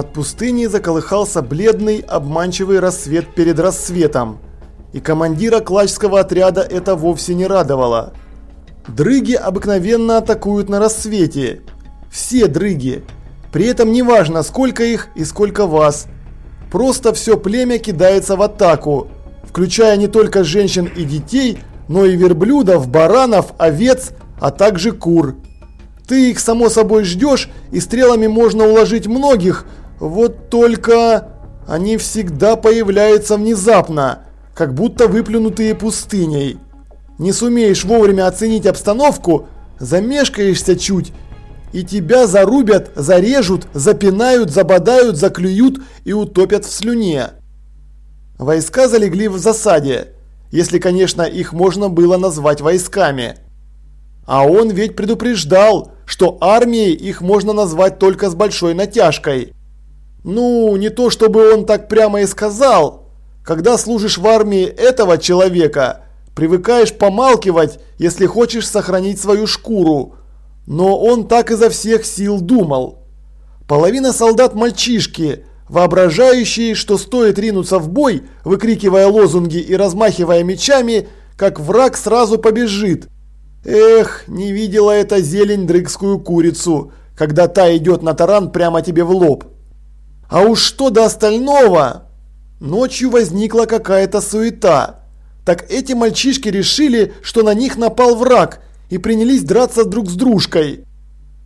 Над пустыней заколыхался бледный, обманчивый рассвет перед рассветом. И командира клачского отряда это вовсе не радовало. Дрыги обыкновенно атакуют на рассвете. Все дрыги. При этом неважно, сколько их и сколько вас. Просто все племя кидается в атаку, включая не только женщин и детей, но и верблюдов, баранов, овец, а также кур. Ты их само собой ждешь, и стрелами можно уложить многих, вот только они всегда появляются внезапно, как будто выплюнутые пустыней. Не сумеешь вовремя оценить обстановку, замешкаешься чуть, и тебя зарубят, зарежут, запинают, забодают, заклюют и утопят в слюне. Войска залегли в засаде, если, конечно, их можно было назвать войсками. А он ведь предупреждал, что армией их можно назвать только с большой натяжкой. Ну, не то чтобы он так прямо и сказал. Когда служишь в армии этого человека, привыкаешь помалкивать, если хочешь сохранить свою шкуру. Но он так изо всех сил думал. Половина солдат мальчишки, воображающие, что стоит ринуться в бой, выкрикивая лозунги и размахивая мечами, как враг сразу побежит – Эх, не видела эта зелень дрыгскую курицу, когда та идет на таран прямо тебе в лоб. А уж что до остального? Ночью возникла какая-то суета. Так эти мальчишки решили, что на них напал враг и принялись драться друг с дружкой.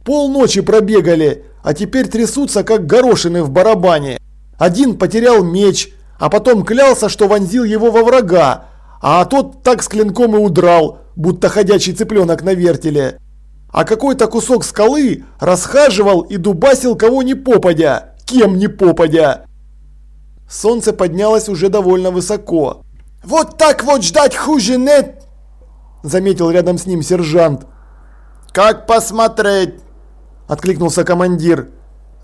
Полночи пробегали, а теперь трясутся, как горошины в барабане. Один потерял меч, а потом клялся, что вонзил его во врага, а тот так с клинком и удрал, будто ходячий цыпленок на вертеле. А какой-то кусок скалы расхаживал и дубасил кого ни попадя, кем ни попадя. Солнце поднялось уже довольно высоко. «Вот так вот ждать хуже нет!» Заметил рядом с ним сержант. «Как посмотреть?» Откликнулся командир.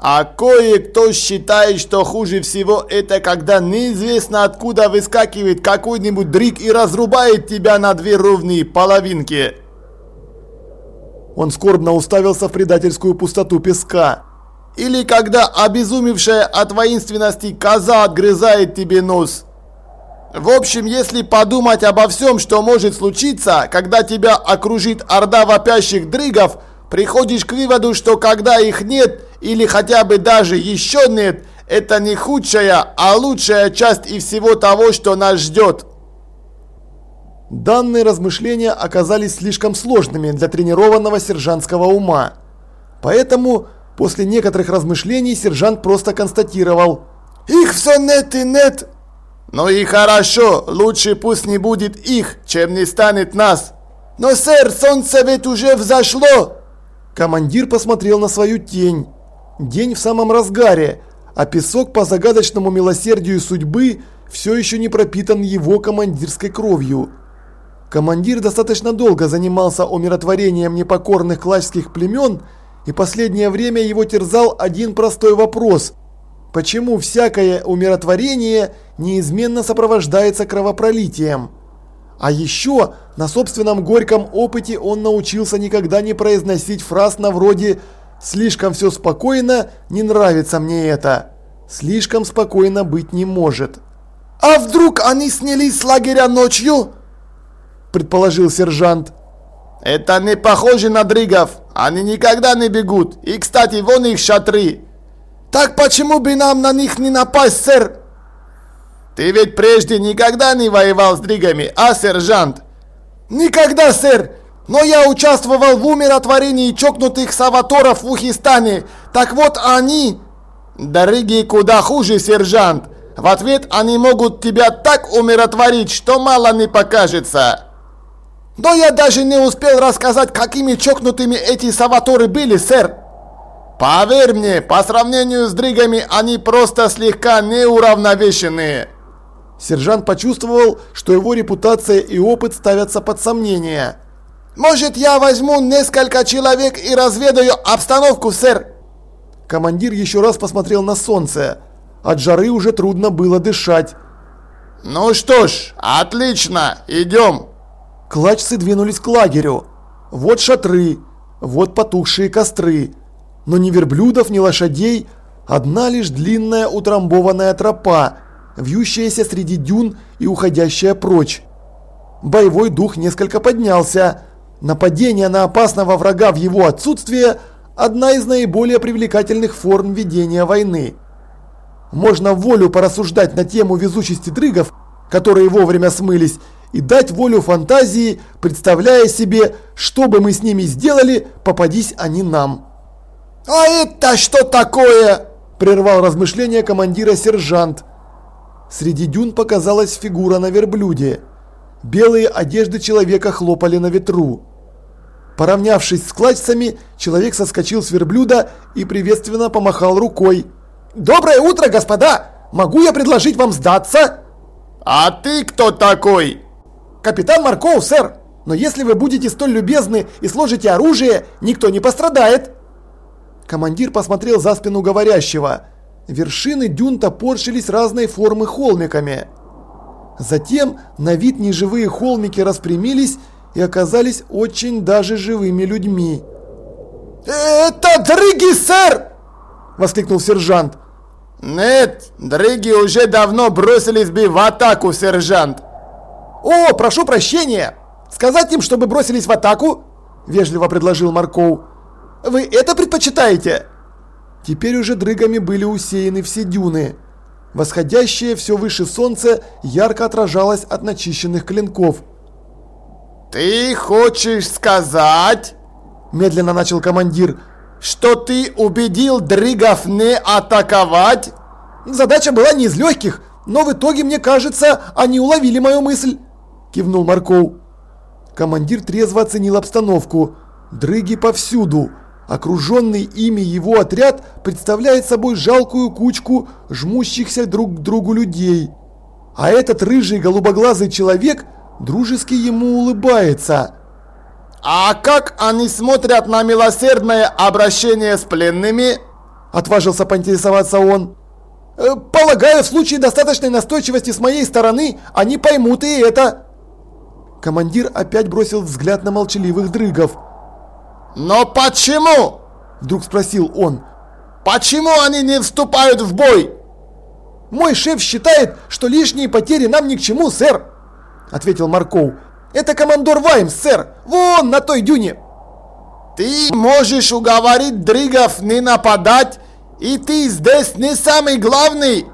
А кое-кто считает, что хуже всего это, когда неизвестно откуда выскакивает какой-нибудь дрик и разрубает тебя на две ровные половинки. Он скорбно уставился в предательскую пустоту песка. Или когда обезумевшая от воинственности коза отгрызает тебе нос. В общем, если подумать обо всем, что может случиться, когда тебя окружит орда вопящих дрыгов, приходишь к выводу, что когда их нет или хотя бы даже еще нет, это не худшая, а лучшая часть и всего того, что нас ждет. Данные размышления оказались слишком сложными для тренированного сержантского ума. Поэтому после некоторых размышлений сержант просто констатировал «Их все нет и нет!» «Ну и хорошо, лучше пусть не будет их, чем не станет нас!» «Но, сэр, солнце ведь уже взошло!» Командир посмотрел на свою тень. День в самом разгаре, а песок по загадочному милосердию судьбы все еще не пропитан его командирской кровью. Командир достаточно долго занимался умиротворением непокорных клачских племен, и последнее время его терзал один простой вопрос. Почему всякое умиротворение неизменно сопровождается кровопролитием? А еще на собственном горьком опыте он научился никогда не произносить фраз на вроде «слишком все спокойно, не нравится мне это». Слишком спокойно быть не может. «А вдруг они снялись с лагеря ночью?» предположил сержант. «Это не похоже на дригов. Они никогда не бегут. И, кстати, вон их шатры». «Так почему бы нам на них не напасть, сэр?» Ты ведь прежде никогда не воевал с дригами, а, сержант? Никогда, сэр! Но я участвовал в умиротворении чокнутых саваторов в Ухистане. Так вот они... Дороги куда хуже, сержант. В ответ они могут тебя так умиротворить, что мало не покажется. Но я даже не успел рассказать, какими чокнутыми эти саваторы были, сэр. Поверь мне, по сравнению с дригами, они просто слегка неуравновешенные. Сержант почувствовал, что его репутация и опыт ставятся под сомнение. «Может, я возьму несколько человек и разведаю обстановку, сэр?» Командир еще раз посмотрел на солнце. От жары уже трудно было дышать. «Ну что ж, отлично, идем!» Клачцы двинулись к лагерю. Вот шатры, вот потухшие костры. Но ни верблюдов, ни лошадей, Одна лишь длинная утрамбованная тропа, вьющаяся среди дюн и уходящая прочь. Боевой дух несколько поднялся. Нападение на опасного врага в его отсутствие – одна из наиболее привлекательных форм ведения войны. Можно волю порассуждать на тему везучести дрыгов, которые вовремя смылись, и дать волю фантазии, представляя себе, что бы мы с ними сделали, попадись они нам. «А это что такое?» – прервал размышления командира сержант. Среди дюн показалась фигура на верблюде. Белые одежды человека хлопали на ветру. Поравнявшись с клачцами, человек соскочил с верблюда и приветственно помахал рукой. «Доброе утро, господа! Могу я предложить вам сдаться?» «А ты кто такой?» «Капитан Марков, сэр! Но если вы будете столь любезны и сложите оружие, никто не пострадает!» Командир посмотрел за спину говорящего. Вершины дюн топорщились разной формы холмиками. Затем на вид неживые холмики распрямились и оказались очень даже живыми людьми. «Это дрыги, сэр!» – воскликнул сержант. «Нет, дрыги уже давно бросились бы в атаку, сержант!» «О, прошу прощения! Сказать им, чтобы бросились в атаку?» – вежливо предложил Марков. «Вы это предпочитаете?» Теперь уже дрыгами были усеяны все дюны. Восходящее все выше солнце ярко отражалось от начищенных клинков. «Ты хочешь сказать?» – медленно начал командир. «Что ты убедил дрыгов не атаковать?» «Задача была не из легких, но в итоге, мне кажется, они уловили мою мысль», – кивнул Марков. Командир трезво оценил обстановку. Дрыги повсюду. Окруженный ими его отряд представляет собой жалкую кучку жмущихся друг к другу людей. А этот рыжий голубоглазый человек дружески ему улыбается. «А как они смотрят на милосердное обращение с пленными?» Отважился поинтересоваться он. «Э, «Полагаю, в случае достаточной настойчивости с моей стороны, они поймут и это». Командир опять бросил взгляд на молчаливых дрыгов. «Но почему?» – вдруг спросил он. «Почему они не вступают в бой?» «Мой шеф считает, что лишние потери нам ни к чему, сэр», – ответил Марков. «Это командор Ваймс, сэр, вон на той дюне». «Ты можешь уговорить дригов не нападать, и ты здесь не самый главный?»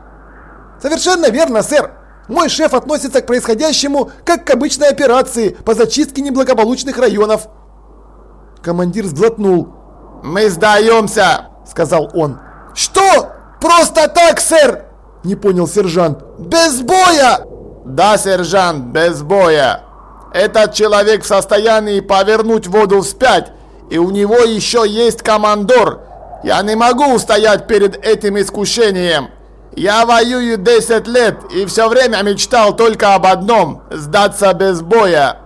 «Совершенно верно, сэр. Мой шеф относится к происходящему как к обычной операции по зачистке неблагополучных районов». Командир сглотнул. «Мы сдаемся!» – сказал он. «Что? Просто так, сэр?» – не понял сержант. «Без боя?» «Да, сержант, без боя. Этот человек в состоянии повернуть воду вспять, и у него еще есть командор. Я не могу устоять перед этим искушением. Я воюю 10 лет и все время мечтал только об одном – сдаться без боя».